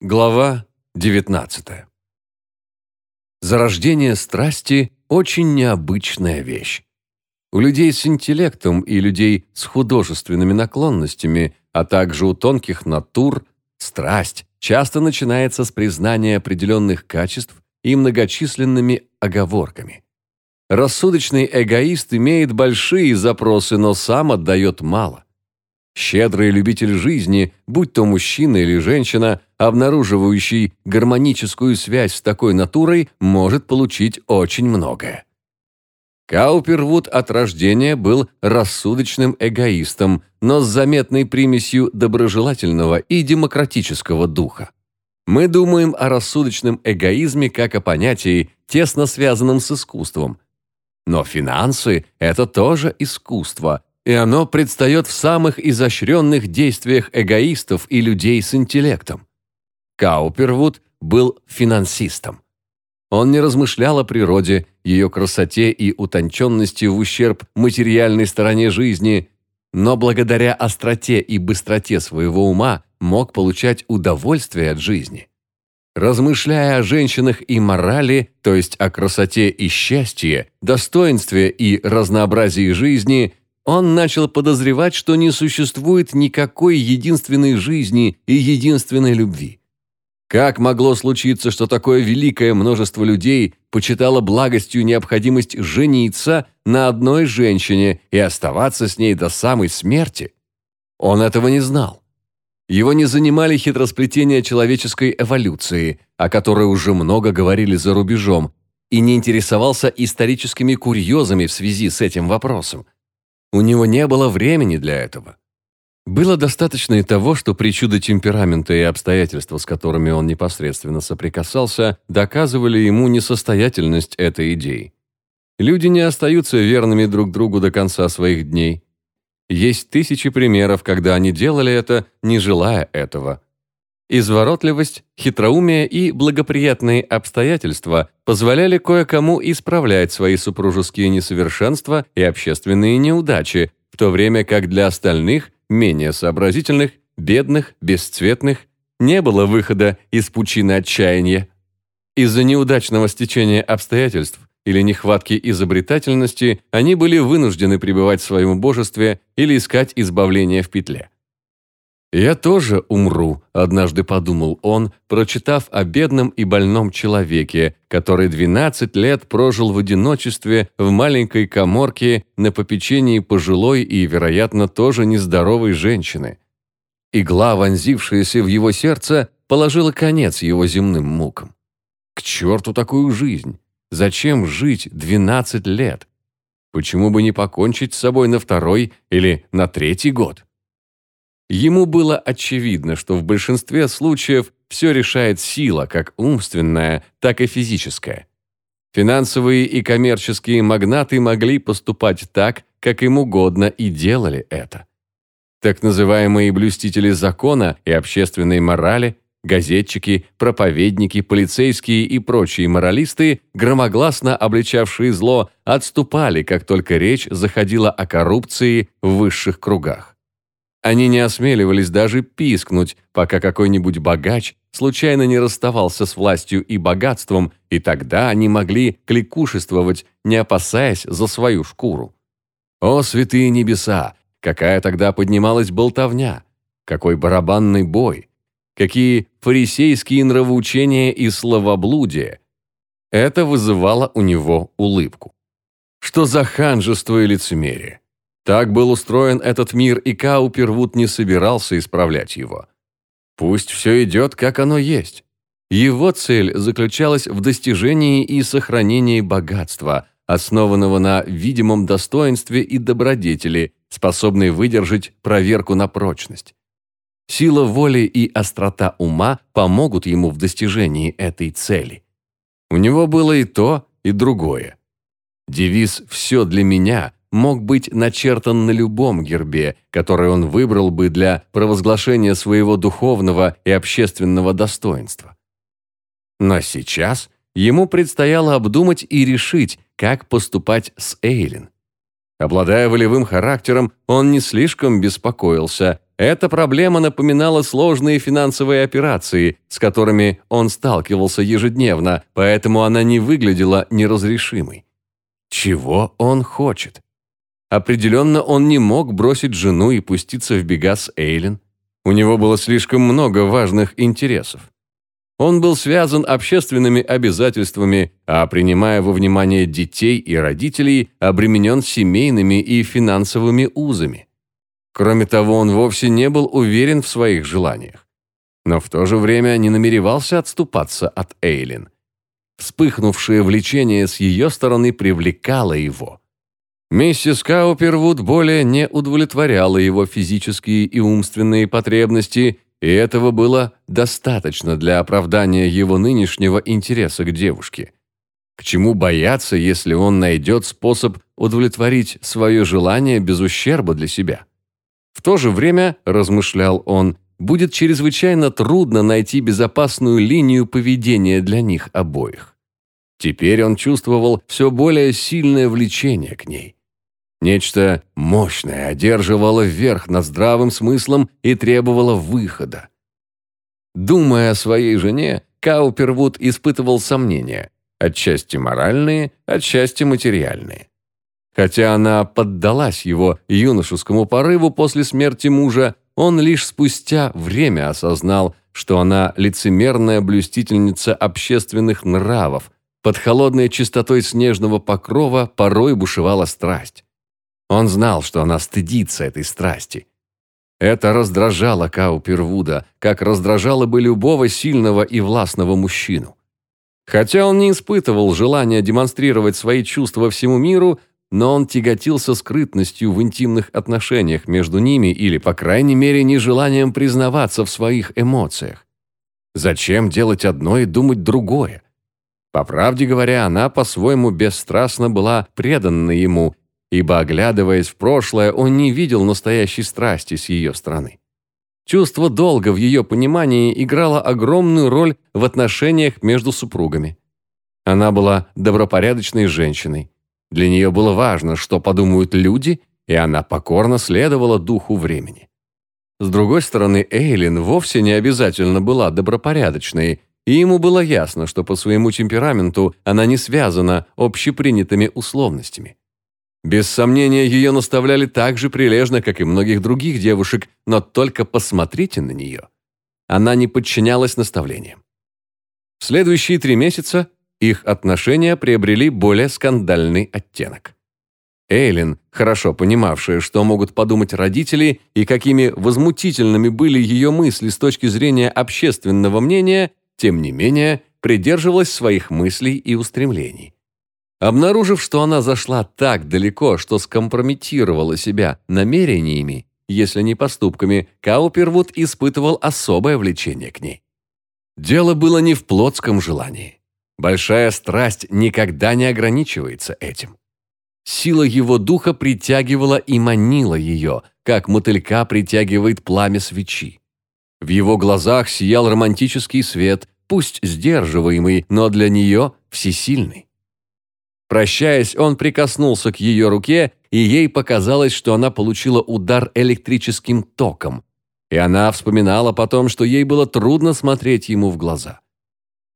Глава 19. Зарождение страсти – очень необычная вещь. У людей с интеллектом и людей с художественными наклонностями, а также у тонких натур, страсть часто начинается с признания определенных качеств и многочисленными оговорками. Рассудочный эгоист имеет большие запросы, но сам отдает мало. Щедрый любитель жизни, будь то мужчина или женщина, обнаруживающий гармоническую связь с такой натурой, может получить очень многое. Каупервуд от рождения был рассудочным эгоистом, но с заметной примесью доброжелательного и демократического духа. Мы думаем о рассудочном эгоизме как о понятии, тесно связанном с искусством. Но финансы – это тоже искусство, и оно предстает в самых изощренных действиях эгоистов и людей с интеллектом. Каупервуд был финансистом. Он не размышлял о природе, ее красоте и утонченности в ущерб материальной стороне жизни, но благодаря остроте и быстроте своего ума мог получать удовольствие от жизни. Размышляя о женщинах и морали, то есть о красоте и счастье, достоинстве и разнообразии жизни, он начал подозревать, что не существует никакой единственной жизни и единственной любви. Как могло случиться, что такое великое множество людей почитало благостью необходимость жениться на одной женщине и оставаться с ней до самой смерти? Он этого не знал. Его не занимали хитросплетения человеческой эволюции, о которой уже много говорили за рубежом, и не интересовался историческими курьезами в связи с этим вопросом. У него не было времени для этого. Было достаточно и того, что причуды темперамента и обстоятельства, с которыми он непосредственно соприкасался, доказывали ему несостоятельность этой идеи. Люди не остаются верными друг другу до конца своих дней. Есть тысячи примеров, когда они делали это, не желая этого – Изворотливость, хитроумие и благоприятные обстоятельства позволяли кое-кому исправлять свои супружеские несовершенства и общественные неудачи, в то время как для остальных, менее сообразительных, бедных, бесцветных, не было выхода из пучины отчаяния. Из-за неудачного стечения обстоятельств или нехватки изобретательности они были вынуждены пребывать в своем божестве или искать избавление в петле. «Я тоже умру», – однажды подумал он, прочитав о бедном и больном человеке, который 12 лет прожил в одиночестве в маленькой коморке на попечении пожилой и, вероятно, тоже нездоровой женщины. Игла, вонзившаяся в его сердце, положила конец его земным мукам. К черту такую жизнь! Зачем жить 12 лет? Почему бы не покончить с собой на второй или на третий год? Ему было очевидно, что в большинстве случаев все решает сила, как умственная, так и физическая. Финансовые и коммерческие магнаты могли поступать так, как им угодно, и делали это. Так называемые блюстители закона и общественной морали, газетчики, проповедники, полицейские и прочие моралисты, громогласно обличавшие зло, отступали, как только речь заходила о коррупции в высших кругах. Они не осмеливались даже пискнуть, пока какой-нибудь богач случайно не расставался с властью и богатством, и тогда они могли кликушествовать, не опасаясь за свою шкуру. О, святые небеса! Какая тогда поднималась болтовня! Какой барабанный бой! Какие фарисейские нравоучения и словоблудие! Это вызывало у него улыбку. Что за ханжество и лицемерие! Так был устроен этот мир, и Каупервуд не собирался исправлять его. Пусть все идет, как оно есть. Его цель заключалась в достижении и сохранении богатства, основанного на видимом достоинстве и добродетели, способной выдержать проверку на прочность. Сила воли и острота ума помогут ему в достижении этой цели. У него было и то, и другое. Девиз «Все для меня» мог быть начертан на любом гербе, который он выбрал бы для провозглашения своего духовного и общественного достоинства. Но сейчас ему предстояло обдумать и решить, как поступать с Эйлин. Обладая волевым характером, он не слишком беспокоился, эта проблема напоминала сложные финансовые операции, с которыми он сталкивался ежедневно, поэтому она не выглядела неразрешимой. Чего он хочет? Определенно он не мог бросить жену и пуститься в бега с Эйлин. У него было слишком много важных интересов. Он был связан общественными обязательствами, а принимая во внимание детей и родителей, обременен семейными и финансовыми узами. Кроме того, он вовсе не был уверен в своих желаниях. Но в то же время не намеревался отступаться от Эйлин. Вспыхнувшее влечение с ее стороны привлекало его. Миссис Каупервуд более не удовлетворяла его физические и умственные потребности, и этого было достаточно для оправдания его нынешнего интереса к девушке. К чему бояться, если он найдет способ удовлетворить свое желание без ущерба для себя? В то же время, размышлял он, будет чрезвычайно трудно найти безопасную линию поведения для них обоих. Теперь он чувствовал все более сильное влечение к ней. Нечто мощное одерживало вверх над здравым смыслом и требовало выхода. Думая о своей жене, Каупервуд испытывал сомнения, отчасти моральные, отчасти материальные. Хотя она поддалась его юношескому порыву после смерти мужа, он лишь спустя время осознал, что она лицемерная блюстительница общественных нравов, под холодной чистотой снежного покрова порой бушевала страсть. Он знал, что она стыдится этой страсти. Это раздражало Каупервуда, как раздражало бы любого сильного и властного мужчину. Хотя он не испытывал желания демонстрировать свои чувства всему миру, но он тяготился скрытностью в интимных отношениях между ними или, по крайней мере, нежеланием признаваться в своих эмоциях. Зачем делать одно и думать другое? По правде говоря, она по-своему бесстрастно была предана ему ибо, оглядываясь в прошлое, он не видел настоящей страсти с ее стороны. Чувство долга в ее понимании играло огромную роль в отношениях между супругами. Она была добропорядочной женщиной. Для нее было важно, что подумают люди, и она покорно следовала духу времени. С другой стороны, Эйлин вовсе не обязательно была добропорядочной, и ему было ясно, что по своему темпераменту она не связана общепринятыми условностями. Без сомнения, ее наставляли так же прилежно, как и многих других девушек, но только посмотрите на нее. Она не подчинялась наставлениям. В следующие три месяца их отношения приобрели более скандальный оттенок. Эйлин, хорошо понимавшая, что могут подумать родители и какими возмутительными были ее мысли с точки зрения общественного мнения, тем не менее придерживалась своих мыслей и устремлений. Обнаружив, что она зашла так далеко, что скомпрометировала себя намерениями, если не поступками, Каупервуд испытывал особое влечение к ней. Дело было не в плотском желании. Большая страсть никогда не ограничивается этим. Сила его духа притягивала и манила ее, как мотылька притягивает пламя свечи. В его глазах сиял романтический свет, пусть сдерживаемый, но для нее всесильный. Прощаясь, он прикоснулся к ее руке, и ей показалось, что она получила удар электрическим током. И она вспоминала потом, что ей было трудно смотреть ему в глаза.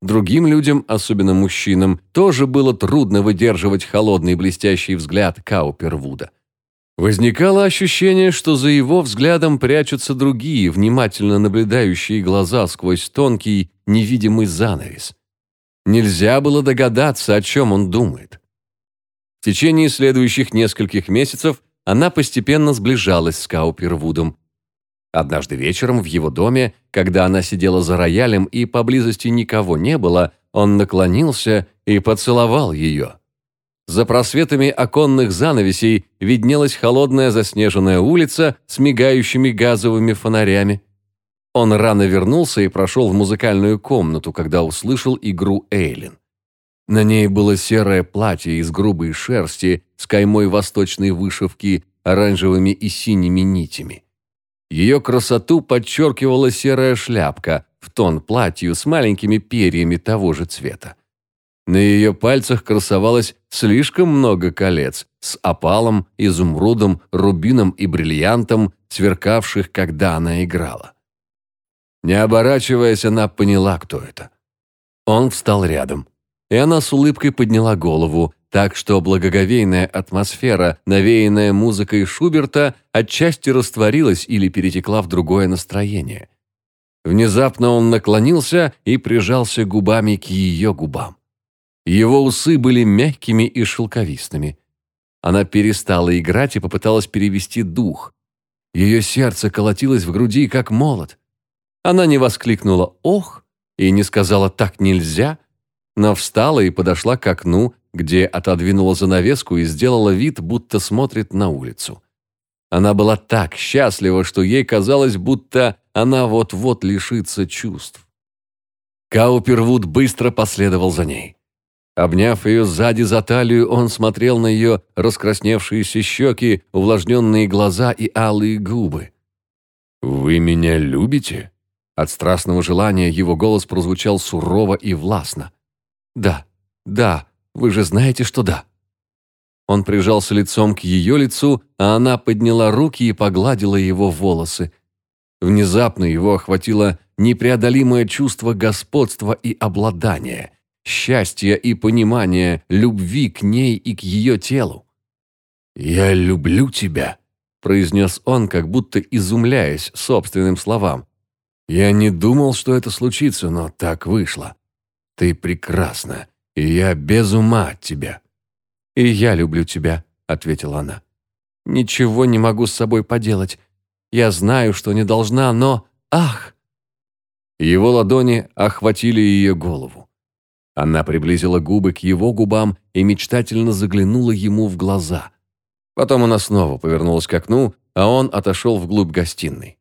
Другим людям, особенно мужчинам, тоже было трудно выдерживать холодный блестящий взгляд Каупервуда. Возникало ощущение, что за его взглядом прячутся другие, внимательно наблюдающие глаза сквозь тонкий, невидимый занавес. Нельзя было догадаться, о чем он думает. В течение следующих нескольких месяцев она постепенно сближалась с Каупервудом. Однажды вечером в его доме, когда она сидела за роялем и поблизости никого не было, он наклонился и поцеловал ее. За просветами оконных занавесей виднелась холодная заснеженная улица с мигающими газовыми фонарями. Он рано вернулся и прошел в музыкальную комнату, когда услышал игру Эйлин. На ней было серое платье из грубой шерсти с каймой восточной вышивки оранжевыми и синими нитями. Ее красоту подчеркивала серая шляпка в тон платью с маленькими перьями того же цвета. На ее пальцах красовалось слишком много колец с опалом, изумрудом, рубином и бриллиантом, сверкавших, когда она играла. Не оборачиваясь, она поняла, кто это. Он встал рядом, и она с улыбкой подняла голову, так что благоговейная атмосфера, навеянная музыкой Шуберта, отчасти растворилась или перетекла в другое настроение. Внезапно он наклонился и прижался губами к ее губам. Его усы были мягкими и шелковистыми. Она перестала играть и попыталась перевести дух. Ее сердце колотилось в груди, как молот. Она не воскликнула «Ох!» и не сказала «Так нельзя!», но встала и подошла к окну, где отодвинула занавеску и сделала вид, будто смотрит на улицу. Она была так счастлива, что ей казалось, будто она вот-вот лишится чувств. Каупервуд быстро последовал за ней. Обняв ее сзади за талию, он смотрел на ее раскрасневшиеся щеки, увлажненные глаза и алые губы. «Вы меня любите?» От страстного желания его голос прозвучал сурово и властно. «Да, да, вы же знаете, что да». Он прижался лицом к ее лицу, а она подняла руки и погладила его волосы. Внезапно его охватило непреодолимое чувство господства и обладания – счастья и понимания, любви к ней и к ее телу. «Я люблю тебя», – произнес он, как будто изумляясь собственным словам. «Я не думал, что это случится, но так вышло. Ты прекрасна, и я без ума от тебя». «И я люблю тебя», – ответила она. «Ничего не могу с собой поделать. Я знаю, что не должна, но... Ах!» Его ладони охватили ее голову. Она приблизила губы к его губам и мечтательно заглянула ему в глаза. Потом она снова повернулась к окну, а он отошел вглубь гостиной.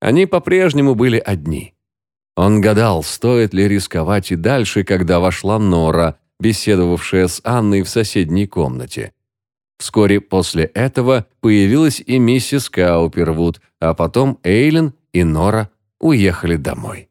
Они по-прежнему были одни. Он гадал, стоит ли рисковать и дальше, когда вошла Нора, беседовавшая с Анной в соседней комнате. Вскоре после этого появилась и миссис Каупервуд, а потом Эйлен и Нора уехали домой.